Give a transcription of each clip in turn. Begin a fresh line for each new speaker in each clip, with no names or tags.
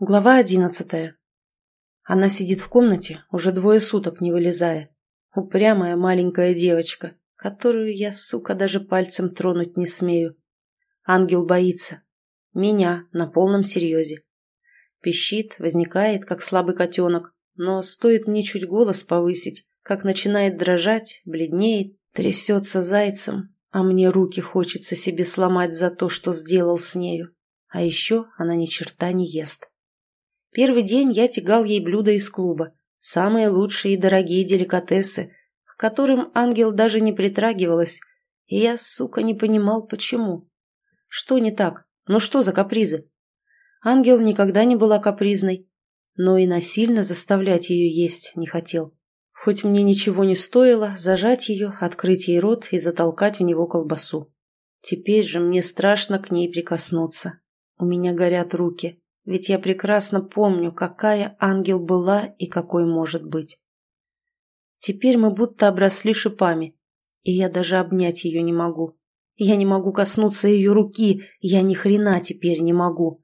Глава одиннадцатая. Она сидит в комнате, уже двое суток не вылезая. Упрямая маленькая девочка, которую я, сука, даже пальцем тронуть не смею. Ангел боится. Меня на полном серьезе. Пищит, возникает, как слабый котенок, но стоит мне чуть голос повысить, как начинает дрожать, бледнеет, трясется зайцем, а мне руки хочется себе сломать за то, что сделал с нею. А еще она ни черта не ест. Первый день я тягал ей блюда из клуба, самые лучшие и дорогие деликатесы, к которым ангел даже не притрагивалась, и я, сука, не понимал, почему. Что не так? Ну что за капризы? Ангел никогда не была капризной, но и насильно заставлять ее есть не хотел. Хоть мне ничего не стоило зажать ее, открыть ей рот и затолкать в него колбасу. Теперь же мне страшно к ней прикоснуться. У меня горят руки, ведь я прекрасно помню, какая ангел была и какой может быть. Теперь мы будто обросли шипами, и я даже обнять ее не могу. Я не могу коснуться ее руки, я ни хрена теперь не могу.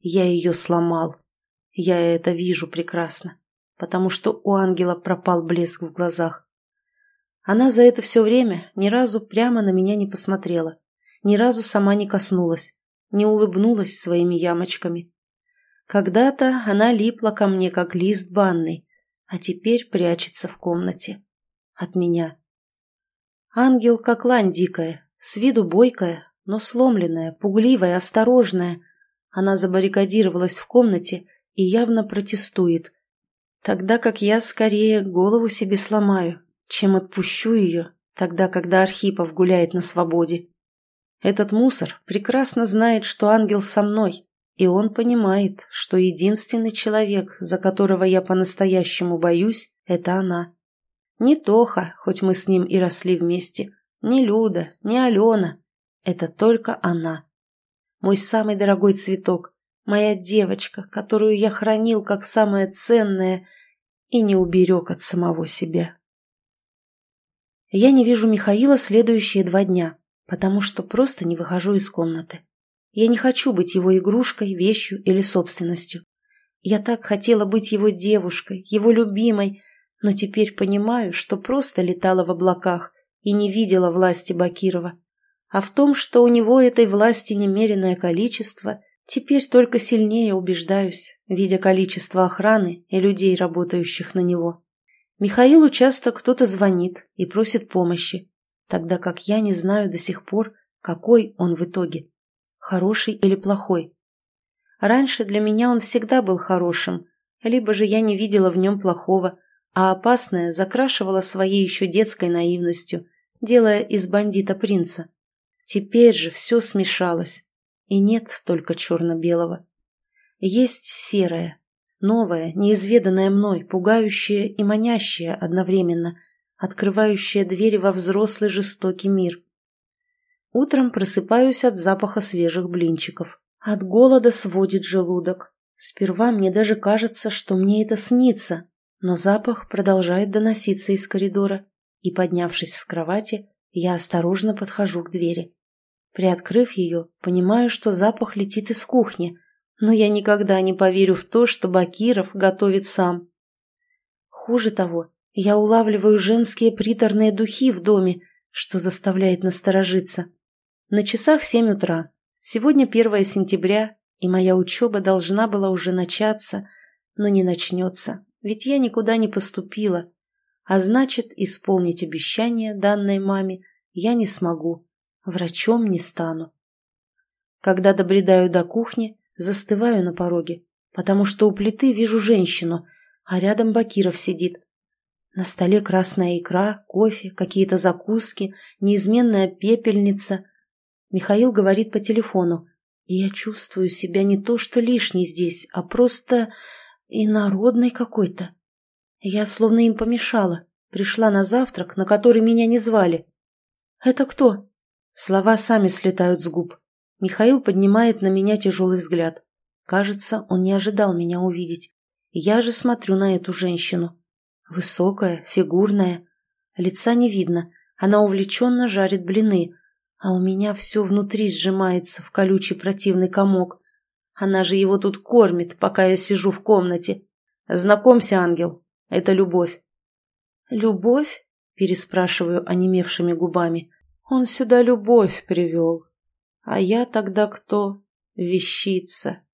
Я ее сломал. Я это вижу прекрасно, потому что у ангела пропал блеск в глазах. Она за это все время ни разу прямо на меня не посмотрела, ни разу сама не коснулась, не улыбнулась своими ямочками. Когда-то она липла ко мне, как лист банный, а теперь прячется в комнате. От меня. Ангел, как лань дикая, с виду бойкая, но сломленная, пугливая, осторожная. Она забаррикадировалась в комнате и явно протестует, тогда как я скорее голову себе сломаю, чем отпущу ее, тогда, когда Архипов гуляет на свободе. Этот мусор прекрасно знает, что ангел со мной, и он понимает, что единственный человек, за которого я по-настоящему боюсь, это она. Не Тоха, хоть мы с ним и росли вместе, не Люда, не Алена. Это только она. Мой самый дорогой цветок, моя девочка, которую я хранил как самое ценное и не уберег от самого себя. Я не вижу Михаила следующие два дня, потому что просто не выхожу из комнаты. Я не хочу быть его игрушкой, вещью или собственностью. Я так хотела быть его девушкой, его любимой, но теперь понимаю, что просто летала в облаках и не видела власти Бакирова. А в том, что у него этой власти немеренное количество, теперь только сильнее убеждаюсь, видя количество охраны и людей, работающих на него. Михаилу часто кто-то звонит и просит помощи, тогда как я не знаю до сих пор, какой он в итоге хороший или плохой. Раньше для меня он всегда был хорошим, либо же я не видела в нем плохого, а опасное закрашивала своей еще детской наивностью, делая из бандита принца. Теперь же все смешалось, и нет только черно-белого. Есть серое, новое, неизведанное мной, пугающее и манящее одновременно, открывающее двери во взрослый жестокий мир. Утром просыпаюсь от запаха свежих блинчиков. От голода сводит желудок. Сперва мне даже кажется, что мне это снится, но запах продолжает доноситься из коридора, и, поднявшись с кровати, я осторожно подхожу к двери. Приоткрыв ее, понимаю, что запах летит из кухни, но я никогда не поверю в то, что Бакиров готовит сам. Хуже того, я улавливаю женские приторные духи в доме, что заставляет насторожиться. На часах семь утра. Сегодня первое сентября, и моя учеба должна была уже начаться, но не начнется, ведь я никуда не поступила. А значит, исполнить обещание данной маме я не смогу, врачом не стану. Когда добредаю до кухни, застываю на пороге, потому что у плиты вижу женщину, а рядом Бакиров сидит. На столе красная икра, кофе, какие-то закуски, неизменная пепельница — Михаил говорит по телефону, и я чувствую себя не то что лишней здесь, а просто инородной какой-то. Я словно им помешала, пришла на завтрак, на который меня не звали. «Это кто?» Слова сами слетают с губ. Михаил поднимает на меня тяжелый взгляд. Кажется, он не ожидал меня увидеть. Я же смотрю на эту женщину. Высокая, фигурная. Лица не видно. Она увлеченно жарит блины, а у меня все внутри сжимается в колючий противный комок. Она же его тут кормит, пока я сижу в комнате. Знакомься, ангел, это любовь. «Любовь?» – переспрашиваю онемевшими губами. «Он сюда любовь привел. А я тогда кто? Вещица.